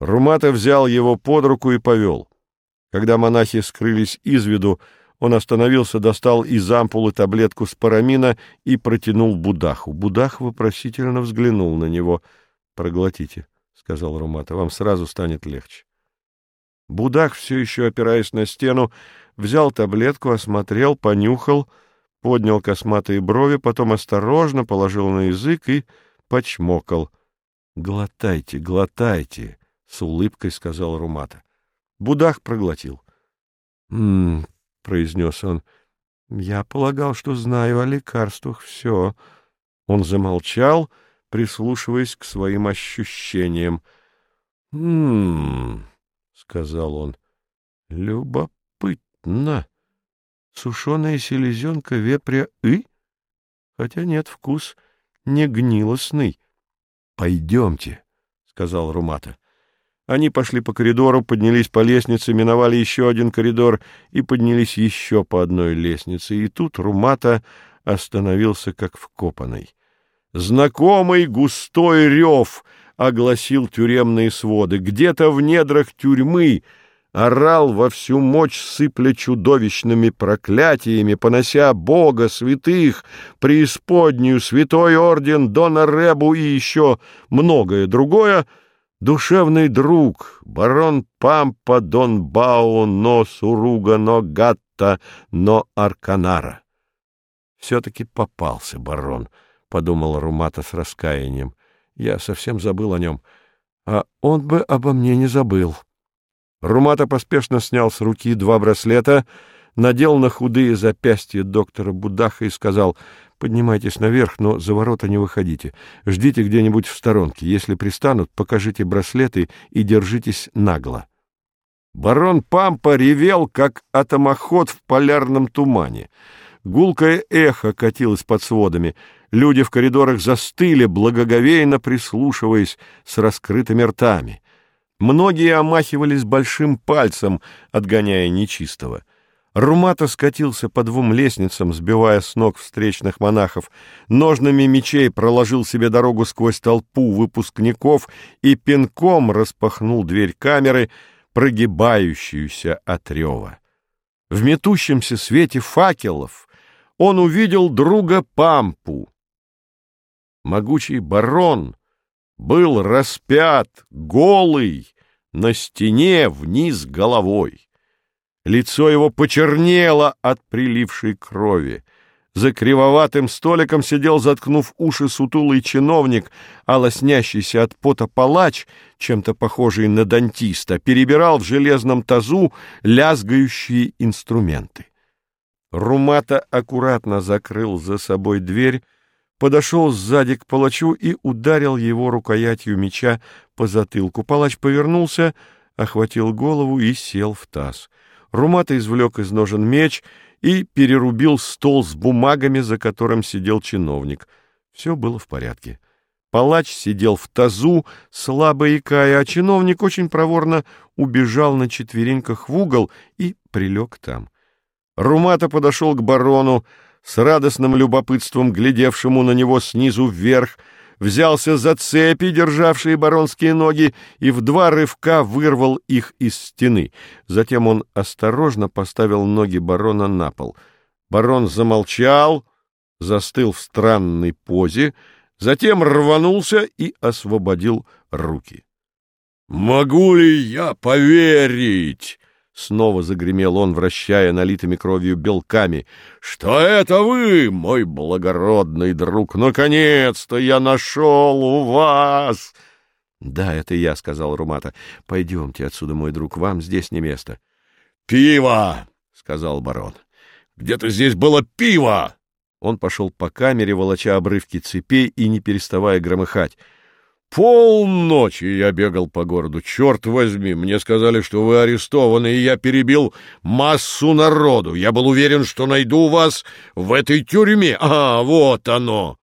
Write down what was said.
Румата взял его под руку и повел. Когда монахи скрылись из виду, он остановился, достал из ампулы таблетку спарамина и протянул Будаху. Будах вопросительно взглянул на него. — Проглотите, — сказал Румата, — вам сразу станет легче. Будах, все еще опираясь на стену, взял таблетку, осмотрел, понюхал, поднял косматые брови, потом осторожно положил на язык и почмокал. — Глотайте, глотайте, — с улыбкой сказал Румата. Будах проглотил. «М-м», произнес он, — «я полагал, что знаю о лекарствах все». Он замолчал, прислушиваясь к своим ощущениям. «М-м», сказал он, — «любопытно. Сушеная селезенка вепря и? Хотя нет, вкус не гнилостный. Пойдемте», — сказал Румата. Они пошли по коридору, поднялись по лестнице, миновали еще один коридор и поднялись еще по одной лестнице. И тут Румата остановился как вкопанный. Знакомый густой рев огласил тюремные своды. Где-то в недрах тюрьмы орал во всю мощь, сыпля чудовищными проклятиями, понося Бога, святых, преисподнюю, святой орден, Дона Ребу и еще многое другое — Душевный друг, барон Пампа Дон Бао, но Суруга, но Гатта, но Арканара. Все-таки попался барон, — подумал Румата с раскаянием. Я совсем забыл о нем, а он бы обо мне не забыл. Румата поспешно снял с руки два браслета, надел на худые запястья доктора Будаха и сказал — Поднимайтесь наверх, но за ворота не выходите. Ждите где-нибудь в сторонке. Если пристанут, покажите браслеты и держитесь нагло. Барон Пампа ревел, как атомоход в полярном тумане. Гулкое эхо катилось под сводами. Люди в коридорах застыли, благоговейно прислушиваясь с раскрытыми ртами. Многие омахивались большим пальцем, отгоняя нечистого — Румата скатился по двум лестницам, сбивая с ног встречных монахов, ножными мечей проложил себе дорогу сквозь толпу выпускников и пинком распахнул дверь камеры, прогибающуюся от рева. В метущемся свете факелов он увидел друга Пампу. Могучий барон был распят, голый, на стене вниз головой. Лицо его почернело от прилившей крови. За кривоватым столиком сидел, заткнув уши, сутулый чиновник, а лоснящийся от пота палач, чем-то похожий на дантиста, перебирал в железном тазу лязгающие инструменты. Румата аккуратно закрыл за собой дверь, подошел сзади к палачу и ударил его рукоятью меча по затылку. Палач повернулся, охватил голову и сел в таз. Румата извлек из ножен меч и перерубил стол с бумагами, за которым сидел чиновник. Все было в порядке. Палач сидел в тазу, слабо икая, а чиновник очень проворно убежал на четвереньках в угол и прилег там. Румата подошел к барону, с радостным любопытством глядевшему на него снизу вверх, взялся за цепи, державшие баронские ноги, и в два рывка вырвал их из стены. Затем он осторожно поставил ноги барона на пол. Барон замолчал, застыл в странной позе, затем рванулся и освободил руки. — Могу ли я поверить? Снова загремел он, вращая налитыми кровью белками. — Что это вы, мой благородный друг? Наконец-то я нашел у вас! — Да, это я, — сказал Румата. — Пойдемте отсюда, мой друг, вам здесь не место. — Пиво! — сказал барон. — Где-то здесь было пиво! Он пошел по камере, волоча обрывки цепей и не переставая громыхать. Полночи я бегал по городу. Черт возьми, мне сказали, что вы арестованы, и я перебил массу народу. Я был уверен, что найду вас в этой тюрьме. А, вот оно!